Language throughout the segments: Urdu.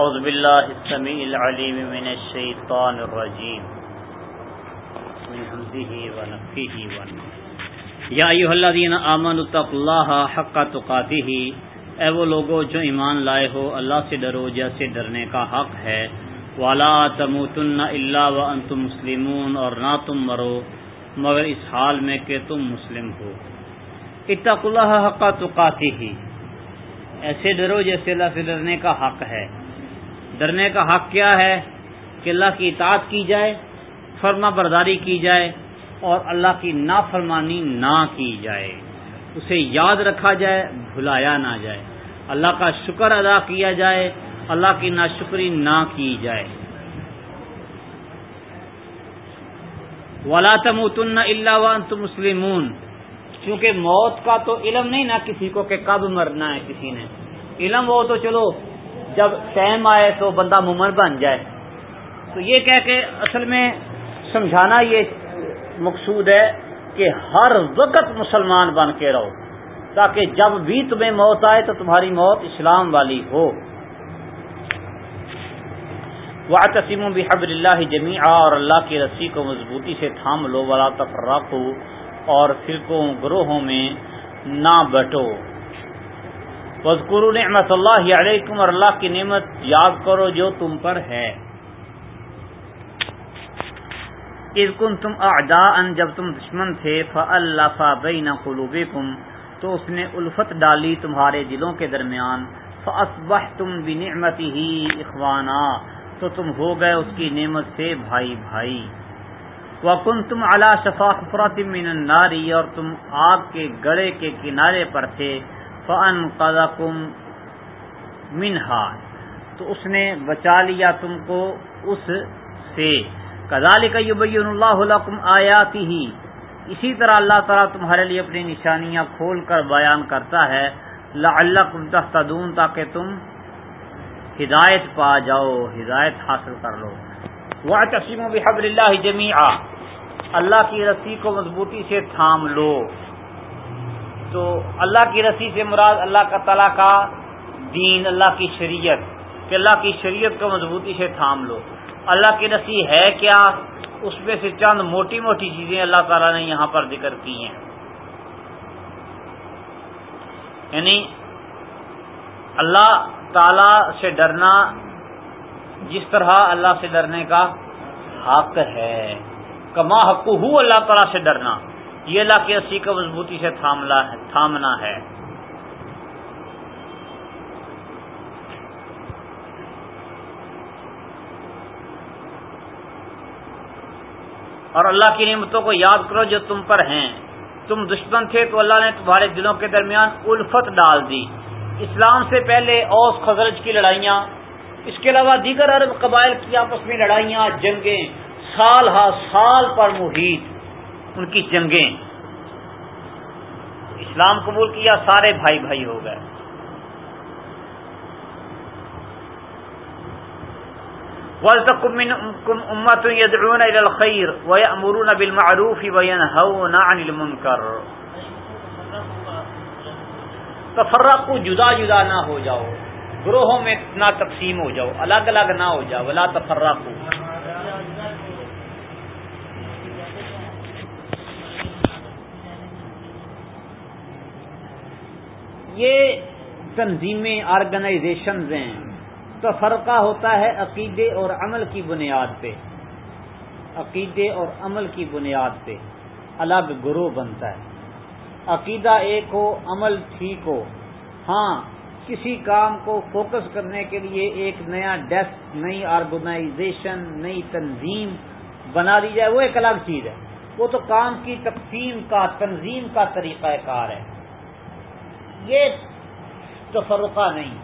اعوذ باللہ السمیع العلیم من الشیطان الرجیم. من حمزه ونفخه ونفخه یا ایها الذین آمنوا اتقوا الله حق تقاته. اے وہ لوگو جو ایمان لائے ہو، اللہ سے ڈرو جیسے ڈرنے کا حق ہے. والا تموتن الا وانتم مسلمون، اور نہ تم مرو، مگر اس حال میں کہ تم مسلم ہو. اتقوا اللہ حق تقاته. ایسے ڈرو جیسے اللہ سے ڈرنے کا حق ہے. ڈرنے کا حق کیا ہے کہ اللہ کی اطاعت کی جائے، فرما برداری کی جائے اور اللہ کی نافرمانی نہ کی جائے۔ اسے یاد رکھا جائے، بھلایا نہ جائے۔ اللہ کا شکر ادا کیا جائے، اللہ کی ناشکری نہ کی جائے۔ ولا تموتن الا وانتم مسلمون۔ چونکہ موت کا تو علم نہیں نا کسی کو کہ کب مرنا ہے کسی نے۔ علم وہ تو چلو جب ٹائم آئے تو بندہ ممن بن جائے۔ تو یہ کہہ کے اصل میں سمجھانا یہ مقصود ہے کہ ہر وقت مسلمان بن کے رہو، تاکہ جب بھی تمہیں موت آئے تو تمہاری موت اسلام والی ہو۔ وہ تسیم بحب اللہ جمی اور اللہ کی رسی کو مضبوطی سے تھام لو والا تفرق اور فرقوں، گروہوں میں نہ بٹو۔ وزقر نعمت اللہ علیکم اور اللہ کی نعمت یاد کرو جو تم پر ہے۔ کن تم اعدا ان جب تم دشمن تھے فلف بین قلوبکم تو اس نے الفت ڈالی تمہارے دلوں کے درمیان۔ فاصبح تم بھی بنعمتی ہی اخوانا تو تم ہو گئے اس کی نعمت سے بھائی بھائی۔ وکن تم اللہ شفا خفرات من الناری اور تم آگ کے گڑے کے کنارے پر تھے۔ فن قدا منہا تو اس نے بچا لیا تم کو اس سے۔ کدال کا یبین اللہ آیاتی ہی۔ اسی طرح اللہ تعالیٰ تمہارے لیے اپنی نشانیاں کھول کر بیان کرتا ہے۔ لعلکم تحتدون تاکہ تم ہدایت پا جاؤ، ہدایت حاصل کر لو۔ وہ تسیم و بحب اللہ جمی اللہ کی رسی کو مضبوطی سے تھام لو۔ تو اللہ کی رسی سے مراد اللہ کا تعالیٰ کا دین، اللہ کی شریعت، کہ اللہ کی شریعت کو مضبوطی سے تھام لو۔ اللہ کی رسی ہے کیا؟ اس میں سے چند موٹی موٹی چیزیں اللہ تعالیٰ نے یہاں پر ذکر کی ہیں۔ یعنی اللہ تعالی سے ڈرنا، جس طرح اللہ سے ڈرنے کا حق ہے۔ کما حق ہو اللہ تعالیٰ سے ڈرنا۔ یہ اللہ کی رسی کو مضبوطی سے تھامنا ہے۔ اور اللہ کی نعمتوں کو یاد کرو جو تم پر ہیں۔ تم دشمن تھے تو اللہ نے تمہارے دلوں کے درمیان الفت ڈال دی۔ اسلام سے پہلے اوس خزرج کی لڑائیاں، اس کے علاوہ دیگر عرب قبائل کی آپس میں لڑائیاں، جنگیں، سال ہا سال پر محیط۔ ان کی جنگیں۔ اسلام قبول کیا، سارے بھائی بھائی ہو گئے۔ امت يدعون الى الخير ويأمرون بالمعروف وينهون عن المنكر۔ جدا جدا نہ ہو جاؤ۔ گروہوں میں نہ تقسیم ہو جاؤ، الگ الگ نہ ہو جاؤ، ولا تفرقوا۔ یہ تنظیمیں آرگنائزیشنز ہیں۔ تو فرقہ ہوتا ہے عقیدے اور عمل کی بنیاد پہ؟ عقیدے اور عمل کی بنیاد پہ۔ الگ گروہ بنتا ہے۔ عقیدہ ایک ہو، عمل ٹھیک ہو۔ ہاں کسی کام کو فوکس کرنے کے لیے ایک نیا ڈیسک نئی آرگنائزیشن نئی تنظیم بنا دی جائے، وہ ایک الگ چیز ہے۔ وہ تو کام کی تقسیم کا، تنظیم کا طریقہ کار ہے۔ یہ تفرقہ نہیں۔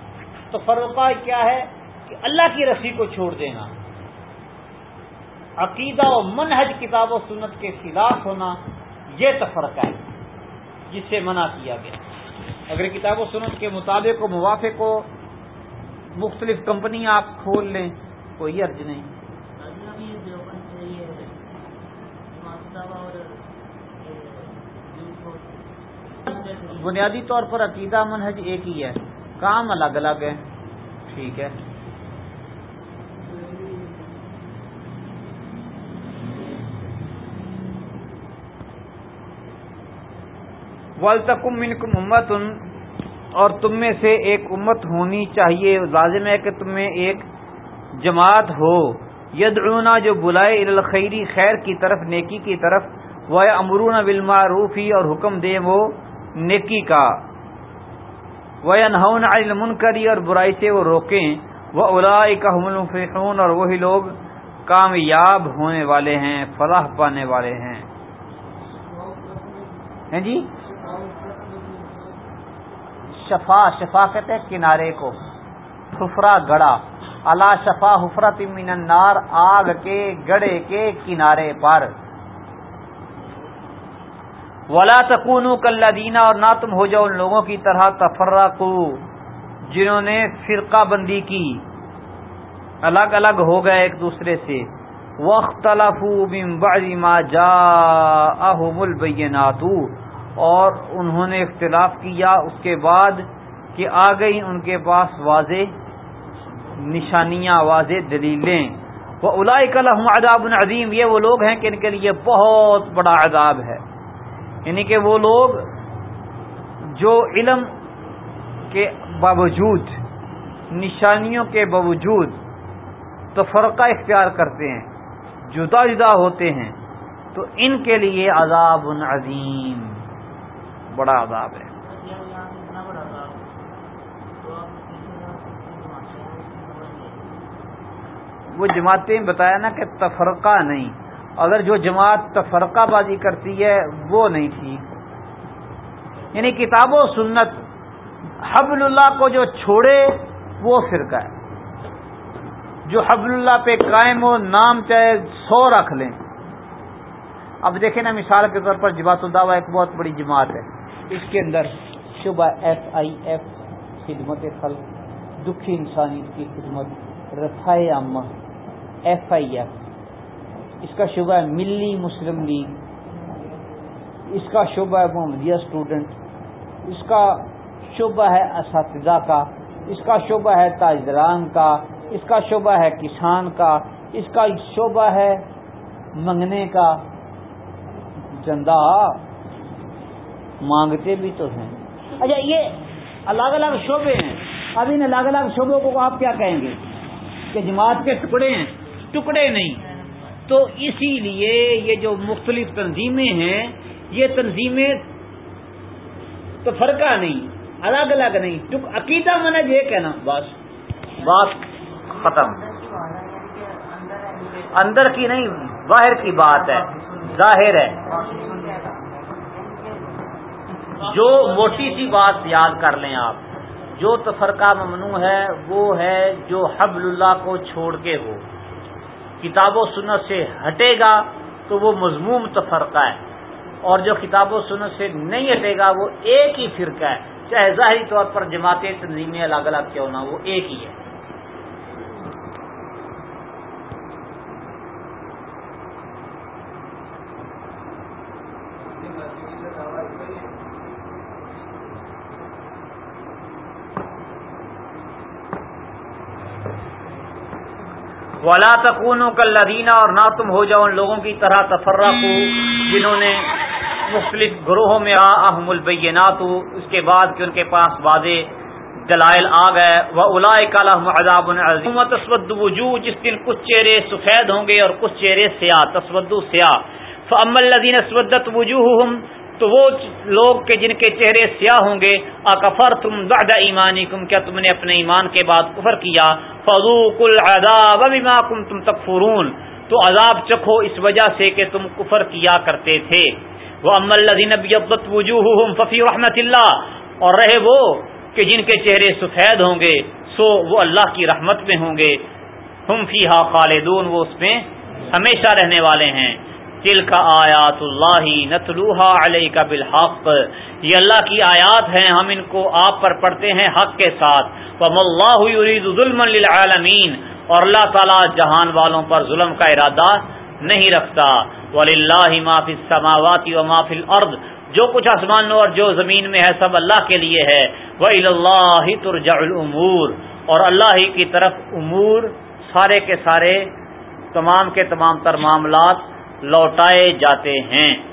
تفرقہ کیا ہے کہ اللہ کی رسی کو چھوڑ دینا۔ عقیدہ و منہج کتاب و سنت کے خلاف ہونا یہ تفرقہ ہے جس سے منع کیا گیا۔ اگر کتاب و سنت کے مطابق و موافق ہو، مختلف کمپنیاں آپ کھول لیں، کوئی عرض نہیں۔ بنیادی طور پر عقیدہ منہج ایک ہی ہے۔ کام الگ الگ ہے ٹھیک ہے۔ والتکم منکم امت اور تم میں سے ایک امت ہونی چاہیے۔ لازم ہے کہ تم میں ایک جماعت ہو۔ یدعونا، جو بلائے الخیری خیر کی طرف، نیکی کی طرف۔ وہ امرون بالمعروفی اور حکم دے وہ۔ نیکی کا۔ وہ انہون المنکری اور برائی سے وہ روکیں۔ وہ الا المفلحون اور وہی لوگ کامیاب ہونے والے ہیں، فلاح پانے والے ہیں۔ جی؟ شفا شفا کہتے ہیں کنارے کو۔ خفرا گڑا اللہ شفا حفرت من النار، آگ کے گڑے کے کنارے پر۔ ولا تکون کل دینا اور نہ تم ہو جاؤ ان لوگوں کی طرح تفرا جنہوں نے فرقہ بندی کی۔ الگ الگ ہو گئے ایک دوسرے سے۔ وقت ما جا البینات اور انہوں نے اختلاف کیا اس کے بعد کہ آ گئی ان کے پاس واضح نشانیاں، واضح دلیلیں۔ وہ الحم عذاب عظیم یہ وہ لوگ ہیں کہ ان کے لیے بہت بڑا عذاب ہے۔ یعنی کہ وہ لوگ جو علم کے باوجود، نشانیوں کے باوجود تو فرقہ اختیار کرتے ہیں، جدا جدا ہوتے ہیں، تو ان کے لیے عذاب عظیم، بڑا عذاب ہے۔ وہ جماعتیں بتایا نا کہ تفرقہ نہیں۔ اگر جو جماعت تفرقہ بازی کرتی ہے، وہ نہیں ٹھیک۔ یعنی کتاب و سنت، حبل اللہ کو جو چھوڑے، وہ فرقہ ہے۔ جو حبل اللہ پہ قائم ہو، نام چاہے، سو رکھ لیں۔ اب دیکھیں نا، مثال کے طور پر جماعت الدعوہ ایک بہت بڑی جماعت ہے۔ اس کے اندر شبہ ایف آئی ایف، خدمت خلق، دکھی انسانیت کی خدمت رفائے عامہ، ایف آئی ایف۔ اس کا شعبہ ہے ملی مسلم لیگ. اس کا شعبہ ہے محمدیہ اسٹوڈنٹ. اس کا شعبہ ہے اساتذہ کا. اس کا شعبہ ہے تاجران کا. اس کا شعبہ ہے کسان کا. اس کا شعبہ ہے منگنے کا. چندہ مانگتے بھی تو ہیں. اچھا یہ الگ الگ شعبے ہیں. اب ان الگ الگ شعبوں کو آپ کیا کہیں گے؟ کہ جماعت کے ٹکڑے ہیں. ٹکڑے نہیں. تو اسی لیے یہ جو مختلف تنظیمیں ہیں، یہ تنظیمیں تو فرقہ نہیں، الگ الگ نہیں۔ عقیدہ منج یہ کہنا بس۔ بات ختم۔ اندر کی نہیں باہر کی بات ہے۔ ظاہر ہے۔ جو موٹی سی بات یاد کر لیں آپ، جو تفرقہ ممنوع ہے، وہ ہے جو حبل اللہ کو چھوڑ کے ہو۔ کتاب و سنت سے ہٹے گا تو وہ مضموم تفرقہ ہے۔ اور جو کتاب و سنت سے نہیں ہٹے گا، وہ ایک ہی فرقہ ہے۔ چاہے ظاہری طور پر جماعتیں تنظیمیں الگ الگ کیوں نہ وہ ایک ہی ہے۔ ولا تکون کل لدینہ اور نہ تم ہو جاؤ ان لوگوں کی طرح تفرہ کو جنہوں نے مختلف گروہوں میں احم البینات، اس کے بعد کہ ان کے پاس واضح دلائل آ گئے وہ عذاب عظیم تسود وجوہ جس دن کچھ چہرے سفید ہوں گے اور کچھ چہرے سیاہ، تسود سیاہ۔ فعم الدین اسودت وجوہ تو وہ لوگ کے جن کے چہرے سیاہ ہوں گے اکفر تم بعد ایمانی کیا تم نے اپنے ایمان کے بعد کفر کیا؟ فضوق العذاب بما کنتم تکفرون۔ تو عذاب چکھو اس وجہ سے کہ تم کفر کیا کرتے تھے۔ وہ ام الذین ابیضت وجوہہم ففی رحمت اللہ اور رہے وہ کہ جن کے چہرے سفید ہوں گے، سو وہ اللہ کی رحمت میں ہوں گے۔ ہم فیہا خالدون۔ وہ اس میں ہمیشہ رہنے والے ہیں۔ تل کا آیات اللہ نتلوحا علیہ کا بالحق، یہ اللہ کی آیات ہیں، ہم ان کو آپ پر پڑھتے ہیں حق کے ساتھ۔ وم اللہ ظلم للعالمین، اور اللہ تعالیٰ جہان والوں پر ظلم کا ارادہ نہیں رکھتا۔ ولی اللہ معافی سماواتی و معافی الارض جو کچھ آسمان اور جو زمین میں ہے سب اللہ کے لیے ہے۔ وہ اللہ ترجع الامور اور اللہ ہی کی طرف امور سارے کے سارے، تمام کے تمام تر معاملات لوٹائے جاتے ہیں۔